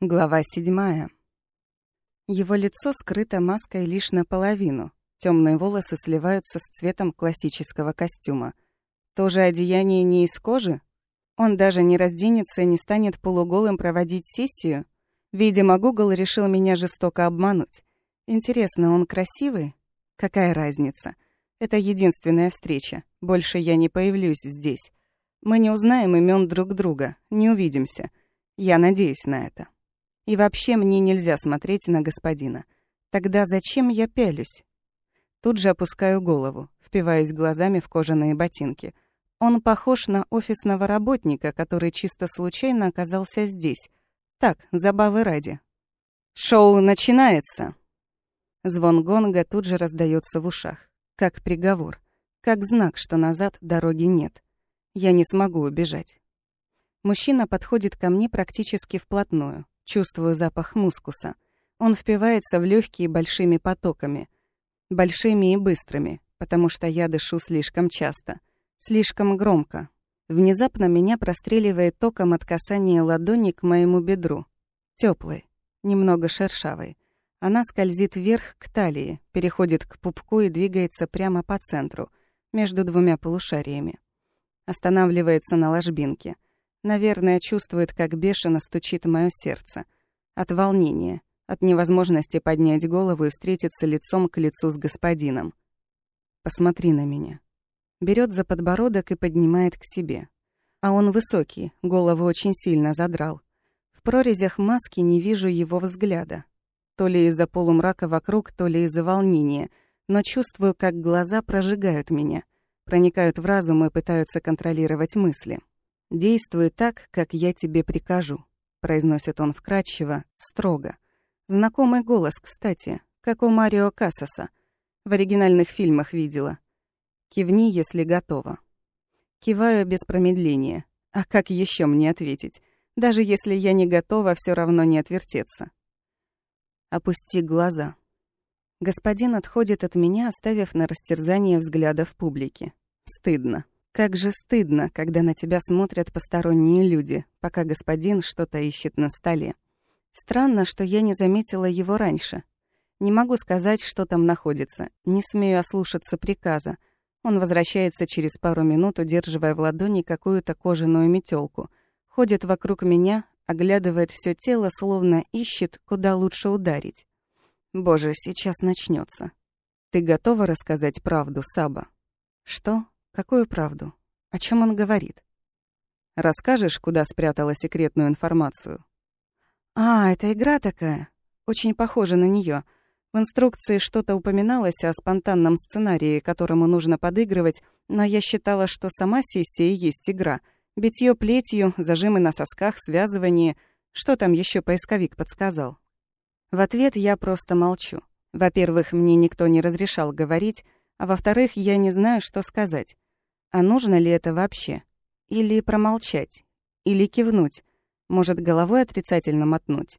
Глава седьмая. Его лицо скрыто маской лишь наполовину. Темные волосы сливаются с цветом классического костюма. Тоже одеяние не из кожи? Он даже не разденется и не станет полуголым проводить сессию? Видимо, Гугл решил меня жестоко обмануть. Интересно, он красивый? Какая разница? Это единственная встреча. Больше я не появлюсь здесь. Мы не узнаем имен друг друга, не увидимся. Я надеюсь на это. И вообще мне нельзя смотреть на господина. Тогда зачем я пялюсь? Тут же опускаю голову, впиваясь глазами в кожаные ботинки. Он похож на офисного работника, который чисто случайно оказался здесь. Так, забавы ради. «Шоу начинается!» Звон гонга тут же раздается в ушах. Как приговор. Как знак, что назад дороги нет. Я не смогу убежать. Мужчина подходит ко мне практически вплотную. Чувствую запах мускуса. Он впивается в легкие большими потоками. Большими и быстрыми, потому что я дышу слишком часто. Слишком громко. Внезапно меня простреливает током от касания ладони к моему бедру. Теплой, немного шершавой. Она скользит вверх к талии, переходит к пупку и двигается прямо по центру, между двумя полушариями. Останавливается на ложбинке — Наверное, чувствует, как бешено стучит мое сердце. От волнения, от невозможности поднять голову и встретиться лицом к лицу с господином. «Посмотри на меня». Берет за подбородок и поднимает к себе. А он высокий, голову очень сильно задрал. В прорезях маски не вижу его взгляда. То ли из-за полумрака вокруг, то ли из-за волнения, но чувствую, как глаза прожигают меня, проникают в разум и пытаются контролировать мысли. «Действуй так, как я тебе прикажу», — произносит он вкратчиво, строго. Знакомый голос, кстати, как у Марио Кассаса. В оригинальных фильмах видела. «Кивни, если готова». Киваю без промедления. А как еще мне ответить? Даже если я не готова, все равно не отвертеться. Опусти глаза. Господин отходит от меня, оставив на растерзание взгляда в публике. Стыдно. Как же стыдно, когда на тебя смотрят посторонние люди, пока господин что-то ищет на столе. Странно, что я не заметила его раньше. Не могу сказать, что там находится. Не смею ослушаться приказа. Он возвращается через пару минут, удерживая в ладони какую-то кожаную метелку. Ходит вокруг меня, оглядывает все тело, словно ищет, куда лучше ударить. Боже, сейчас начнется. Ты готова рассказать правду, Саба? Что? Какую правду? О чем он говорит? Расскажешь, куда спрятала секретную информацию? А, это игра такая. Очень похожа на нее. В инструкции что-то упоминалось о спонтанном сценарии, которому нужно подыгрывать, но я считала, что сама сессия есть игра. Битье плетью, зажимы на сосках, связывание. Что там еще поисковик подсказал? В ответ я просто молчу. Во-первых, мне никто не разрешал говорить, а во-вторых, я не знаю, что сказать. А нужно ли это вообще? Или промолчать? Или кивнуть? Может, головой отрицательно мотнуть?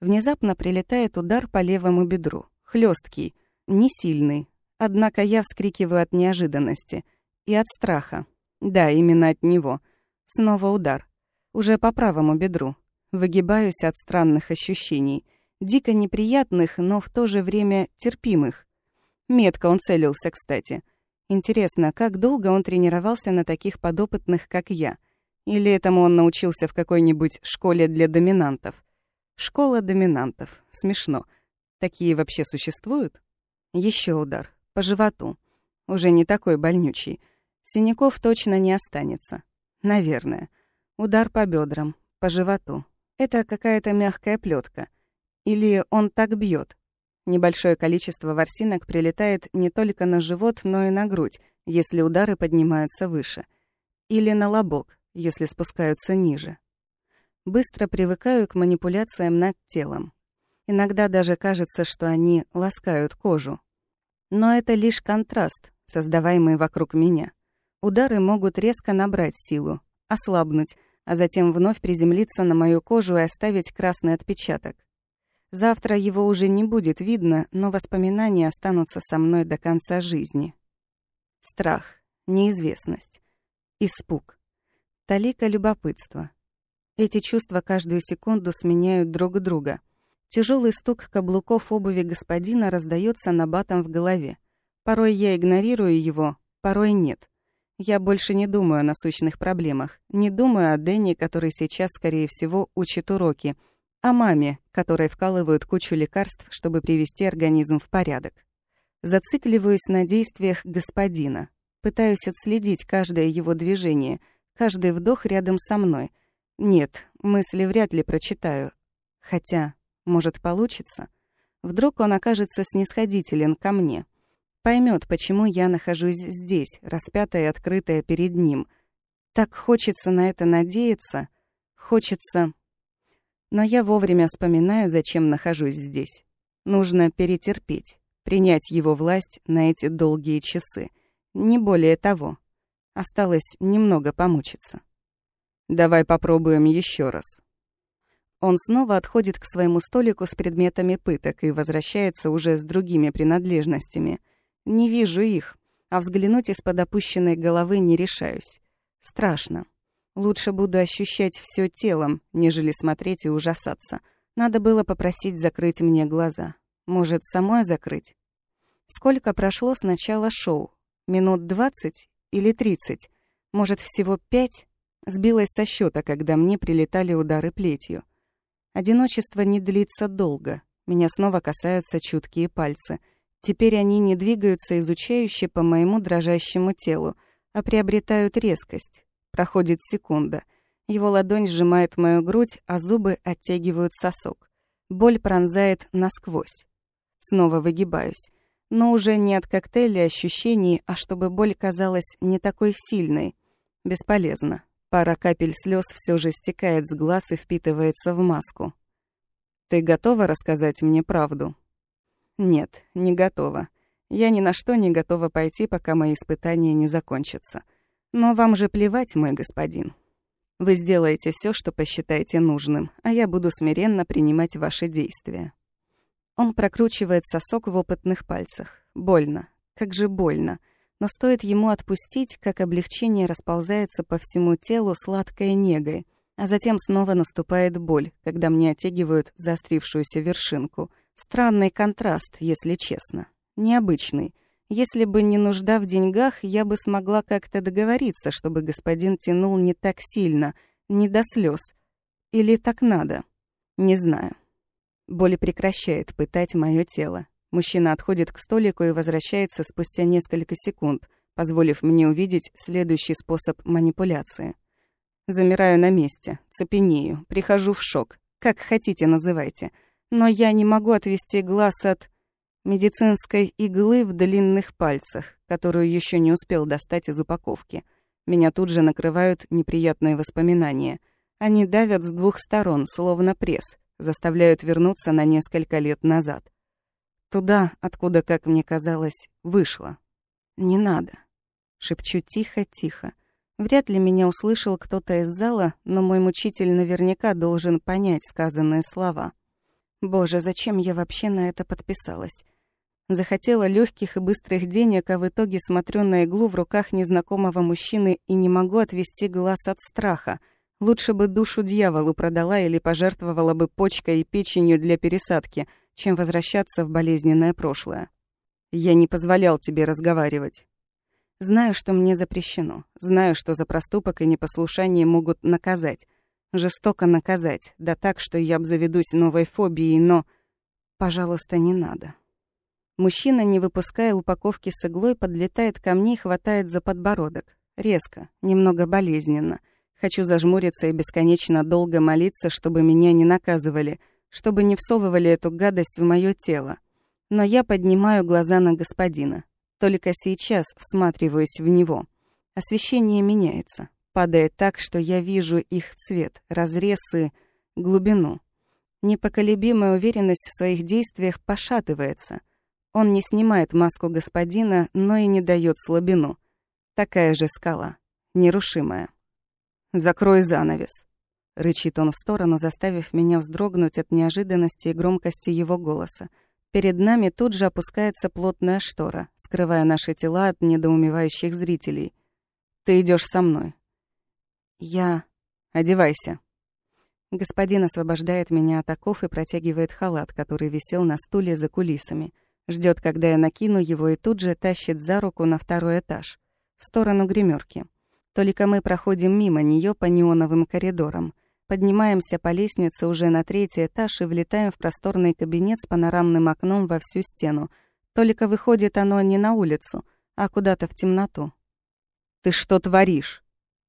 Внезапно прилетает удар по левому бедру. хлесткий, не сильный. Однако я вскрикиваю от неожиданности. И от страха. Да, именно от него. Снова удар. Уже по правому бедру. Выгибаюсь от странных ощущений. Дико неприятных, но в то же время терпимых. Метко он целился, кстати. Интересно, как долго он тренировался на таких подопытных, как я? Или этому он научился в какой-нибудь школе для доминантов? Школа доминантов. Смешно. Такие вообще существуют? Еще удар. По животу. Уже не такой больнючий. Синяков точно не останется. Наверное. Удар по бедрам, по животу. Это какая-то мягкая плетка. Или он так бьет, Небольшое количество ворсинок прилетает не только на живот, но и на грудь, если удары поднимаются выше. Или на лобок, если спускаются ниже. Быстро привыкаю к манипуляциям над телом. Иногда даже кажется, что они ласкают кожу. Но это лишь контраст, создаваемый вокруг меня. Удары могут резко набрать силу, ослабнуть, а затем вновь приземлиться на мою кожу и оставить красный отпечаток. Завтра его уже не будет видно, но воспоминания останутся со мной до конца жизни. Страх, неизвестность, испуг, талика любопытства. Эти чувства каждую секунду сменяют друг друга. Тяжелый стук каблуков обуви господина раздается набатом в голове. Порой я игнорирую его, порой нет. Я больше не думаю о насущных проблемах, не думаю о Дэнни, который сейчас, скорее всего, учит уроки, о маме, которой вкалывают кучу лекарств, чтобы привести организм в порядок. Зацикливаюсь на действиях господина, пытаюсь отследить каждое его движение, каждый вдох рядом со мной. Нет, мысли вряд ли прочитаю. Хотя, может, получится? Вдруг он окажется снисходителен ко мне поймет, почему я нахожусь здесь, распятая и открытая перед ним. Так хочется на это надеяться, хочется... Но я вовремя вспоминаю, зачем нахожусь здесь. Нужно перетерпеть, принять его власть на эти долгие часы. Не более того. Осталось немного помучиться. Давай попробуем еще раз. Он снова отходит к своему столику с предметами пыток и возвращается уже с другими принадлежностями — не вижу их, а взглянуть из-под опущенной головы не решаюсь. Страшно. Лучше буду ощущать все телом, нежели смотреть и ужасаться. Надо было попросить закрыть мне глаза. Может, самой закрыть? Сколько прошло с начала шоу? Минут двадцать или тридцать? Может, всего пять? Сбилась со счета, когда мне прилетали удары плетью. Одиночество не длится долго. Меня снова касаются чуткие пальцы — Теперь они не двигаются изучающе по моему дрожащему телу, а приобретают резкость. Проходит секунда. Его ладонь сжимает мою грудь, а зубы оттягивают сосок. Боль пронзает насквозь. Снова выгибаюсь. Но уже не от коктейля ощущений, а чтобы боль казалась не такой сильной. Бесполезно. Пара капель слез все же стекает с глаз и впитывается в маску. «Ты готова рассказать мне правду?» Нет, не готова. Я ни на что не готова пойти, пока мои испытания не закончатся. Но вам же плевать, мой господин. Вы сделаете все, что посчитаете нужным, а я буду смиренно принимать ваши действия. Он прокручивает сосок в опытных пальцах. Больно. Как же больно. Но стоит ему отпустить, как облегчение расползается по всему телу сладкой негой, а затем снова наступает боль, когда мне оттягивают заострившуюся вершинку — Странный контраст, если честно. Необычный. Если бы не нужда в деньгах, я бы смогла как-то договориться, чтобы господин тянул не так сильно, не до слез. Или так надо? Не знаю. Боль прекращает пытать мое тело. Мужчина отходит к столику и возвращается спустя несколько секунд, позволив мне увидеть следующий способ манипуляции. Замираю на месте, цепенею, прихожу в шок. Как хотите, называйте — но я не могу отвести глаз от медицинской иглы в длинных пальцах, которую еще не успел достать из упаковки. Меня тут же накрывают неприятные воспоминания. Они давят с двух сторон, словно пресс, заставляют вернуться на несколько лет назад. Туда, откуда, как мне казалось, вышло. «Не надо», — шепчу тихо-тихо. Вряд ли меня услышал кто-то из зала, но мой мучитель наверняка должен понять сказанные слова. Боже, зачем я вообще на это подписалась? Захотела легких и быстрых денег, а в итоге смотрю на иглу в руках незнакомого мужчины и не могу отвести глаз от страха. Лучше бы душу дьяволу продала или пожертвовала бы почкой и печенью для пересадки, чем возвращаться в болезненное прошлое. Я не позволял тебе разговаривать. Знаю, что мне запрещено. Знаю, что за проступок и непослушание могут наказать. Жестоко наказать, да так, что я обзаведусь новой фобией, но... Пожалуйста, не надо. Мужчина, не выпуская упаковки с иглой, подлетает ко мне и хватает за подбородок. Резко, немного болезненно. Хочу зажмуриться и бесконечно долго молиться, чтобы меня не наказывали, чтобы не всовывали эту гадость в моё тело. Но я поднимаю глаза на господина. Только сейчас всматриваюсь в него. Освещение меняется падает так, что я вижу их цвет, разрез и глубину. Непоколебимая уверенность в своих действиях пошатывается. Он не снимает маску господина, но и не дает слабину. Такая же скала, нерушимая. «Закрой занавес», — рычит он в сторону, заставив меня вздрогнуть от неожиданности и громкости его голоса. Перед нами тут же опускается плотная штора, скрывая наши тела от недоумевающих зрителей. «Ты идешь со мной. Я... Одевайся. Господин освобождает меня от оков и протягивает халат, который висел на стуле за кулисами. Ждет, когда я накину его, и тут же тащит за руку на второй этаж, в сторону гримерки. Только мы проходим мимо нее по неоновым коридорам. Поднимаемся по лестнице уже на третий этаж и влетаем в просторный кабинет с панорамным окном во всю стену. Только выходит оно не на улицу, а куда-то в темноту. «Ты что творишь?»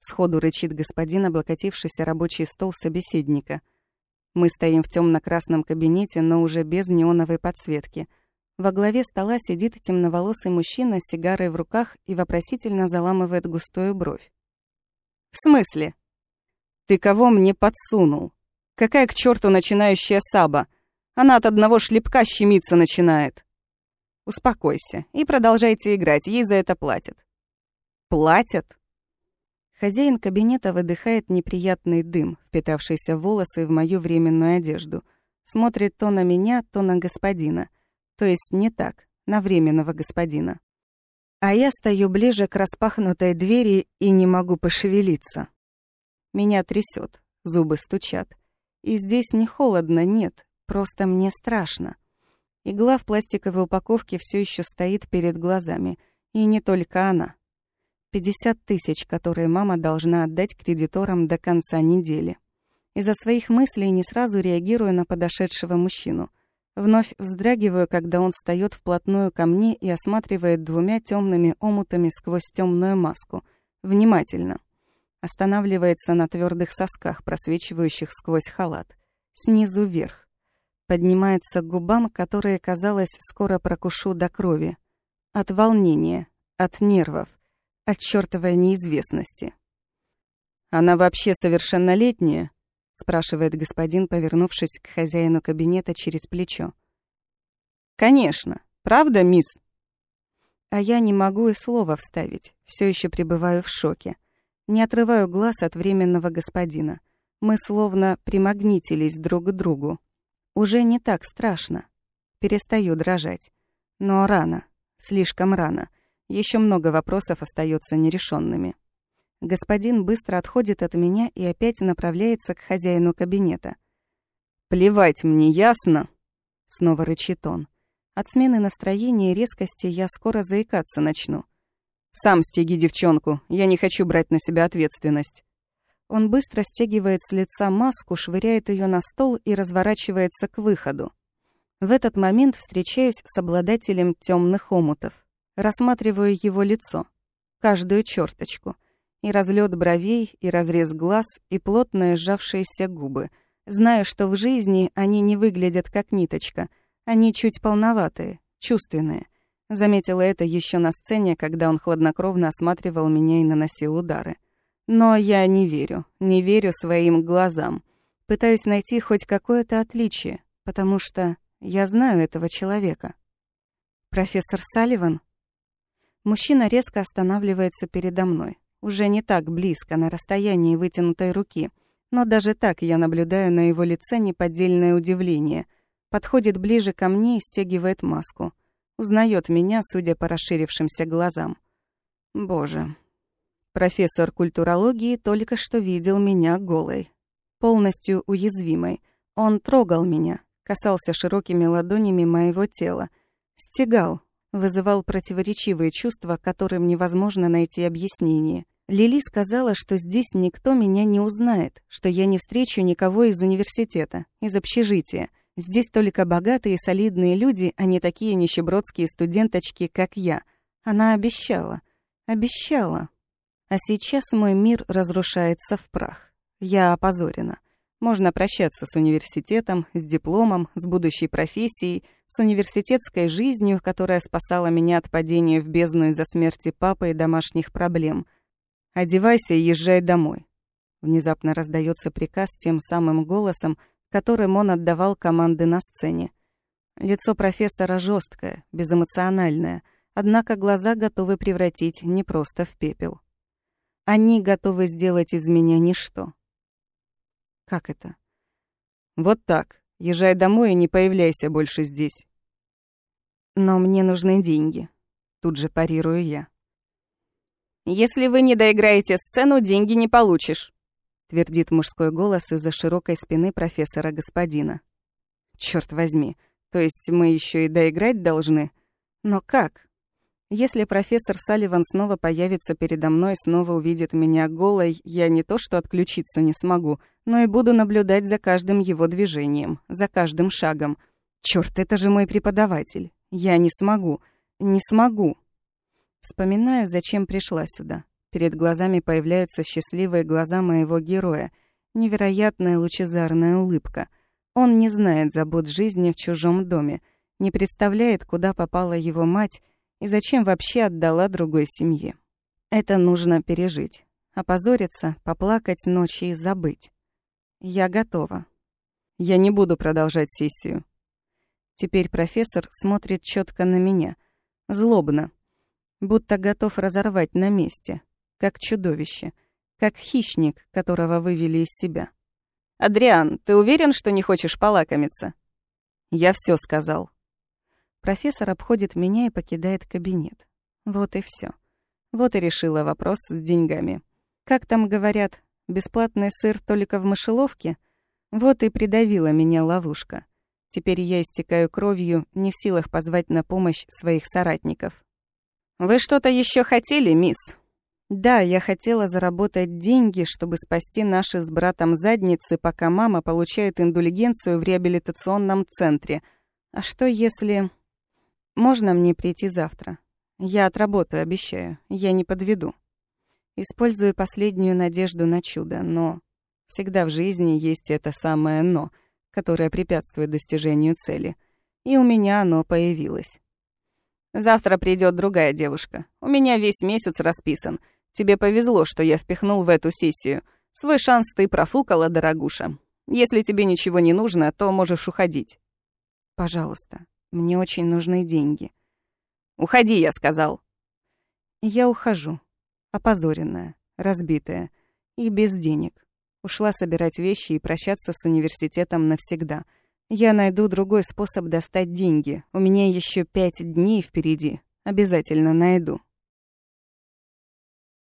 Сходу рычит господин, облокотившийся рабочий стол собеседника. Мы стоим в темно красном кабинете, но уже без неоновой подсветки. Во главе стола сидит темноволосый мужчина с сигарой в руках и вопросительно заламывает густую бровь. «В смысле?» «Ты кого мне подсунул? Какая к черту начинающая саба? Она от одного шлепка щемиться начинает». «Успокойся и продолжайте играть, ей за это платят». «Платят?» Хозяин кабинета выдыхает неприятный дым, впитавшийся в волосы в мою временную одежду. Смотрит то на меня, то на господина. То есть не так, на временного господина. А я стою ближе к распахнутой двери и не могу пошевелиться. Меня трясет, зубы стучат. И здесь не холодно, нет, просто мне страшно. Игла в пластиковой упаковке все еще стоит перед глазами. И не только она. 50 тысяч, которые мама должна отдать кредиторам до конца недели. Из-за своих мыслей не сразу реагирую на подошедшего мужчину. Вновь вздрагиваю, когда он встает вплотную ко мне и осматривает двумя темными омутами сквозь темную маску. Внимательно. Останавливается на твердых сосках, просвечивающих сквозь халат. Снизу вверх. Поднимается к губам, которые, казалось, скоро прокушу до крови. От волнения, от нервов от чёртовой неизвестности. «Она вообще совершеннолетняя?» — спрашивает господин, повернувшись к хозяину кабинета через плечо. «Конечно. Правда, мисс?» А я не могу и слова вставить, все еще пребываю в шоке. Не отрываю глаз от временного господина. Мы словно примагнитились друг к другу. Уже не так страшно. Перестаю дрожать. Но рано, слишком рано — еще много вопросов остается нерешенными. Господин быстро отходит от меня и опять направляется к хозяину кабинета. «Плевать мне, ясно?» Снова рычит он. От смены настроения и резкости я скоро заикаться начну. «Сам стеги девчонку, я не хочу брать на себя ответственность». Он быстро стягивает с лица маску, швыряет ее на стол и разворачивается к выходу. В этот момент встречаюсь с обладателем темных омутов. Рассматриваю его лицо, каждую черточку, и разлет бровей, и разрез глаз, и плотные сжавшиеся губы. Знаю, что в жизни они не выглядят как ниточка, они чуть полноватые, чувственные. Заметила это еще на сцене, когда он хладнокровно осматривал меня и наносил удары. Но я не верю, не верю своим глазам. Пытаюсь найти хоть какое-то отличие, потому что я знаю этого человека. «Профессор Салливан?» Мужчина резко останавливается передо мной. Уже не так близко, на расстоянии вытянутой руки. Но даже так я наблюдаю на его лице неподдельное удивление. Подходит ближе ко мне и стягивает маску. Узнает меня, судя по расширившимся глазам. Боже. Профессор культурологии только что видел меня голой. Полностью уязвимой. Он трогал меня, касался широкими ладонями моего тела. Стегал, вызывал противоречивые чувства, которым невозможно найти объяснение. Лили сказала, что здесь никто меня не узнает, что я не встречу никого из университета, из общежития. Здесь только богатые и солидные люди, а не такие нищебродские студенточки, как я. Она обещала. Обещала. А сейчас мой мир разрушается в прах. Я опозорена. Можно прощаться с университетом, с дипломом, с будущей профессией, с университетской жизнью, которая спасала меня от падения в бездну из-за смерти папы и домашних проблем. «Одевайся и езжай домой». Внезапно раздается приказ тем самым голосом, которым он отдавал команды на сцене. Лицо профессора жесткое, безэмоциональное, однако глаза готовы превратить не просто в пепел. Они готовы сделать из меня ничто. Как это? Вот так. Езжай домой и не появляйся больше здесь. Но мне нужны деньги. Тут же парирую я. Если вы не доиграете сцену, деньги не получишь. твердит мужской голос из-за широкой спины профессора господина. Черт возьми, то есть мы еще и доиграть должны? Но как? Если профессор Салливан снова появится передо мной, снова увидит меня голой, я не то что отключиться не смогу, но и буду наблюдать за каждым его движением, за каждым шагом. Черт, это же мой преподаватель. Я не смогу. Не смогу. Вспоминаю, зачем пришла сюда. Перед глазами появляются счастливые глаза моего героя. Невероятная лучезарная улыбка. Он не знает забот жизни в чужом доме, не представляет, куда попала его мать и зачем вообще отдала другой семье. Это нужно пережить. Опозориться, поплакать ночи и забыть. Я готова. Я не буду продолжать сессию. Теперь профессор смотрит четко на меня. Злобно. Будто готов разорвать на месте как чудовище, как хищник, которого вывели из себя. «Адриан, ты уверен, что не хочешь полакомиться?» «Я все сказал». Профессор обходит меня и покидает кабинет. Вот и все. Вот и решила вопрос с деньгами. Как там говорят, бесплатный сыр только в мышеловке? Вот и придавила меня ловушка. Теперь я истекаю кровью, не в силах позвать на помощь своих соратников. «Вы что-то еще хотели, мисс?» Да, я хотела заработать деньги, чтобы спасти наши с братом задницы, пока мама получает индульгенцию в реабилитационном центре. А что если... Можно мне прийти завтра? Я отработаю, обещаю. Я не подведу. Использую последнюю надежду на чудо, но... Всегда в жизни есть это самое «но», которое препятствует достижению цели. И у меня оно появилось. Завтра придет другая девушка. У меня весь месяц расписан — Тебе повезло, что я впихнул в эту сессию. Свой шанс ты профукала, дорогуша. Если тебе ничего не нужно, то можешь уходить. Пожалуйста, мне очень нужны деньги. Уходи, я сказал. Я ухожу. Опозоренная, разбитая и без денег. Ушла собирать вещи и прощаться с университетом навсегда. Я найду другой способ достать деньги. У меня еще пять дней впереди. Обязательно найду.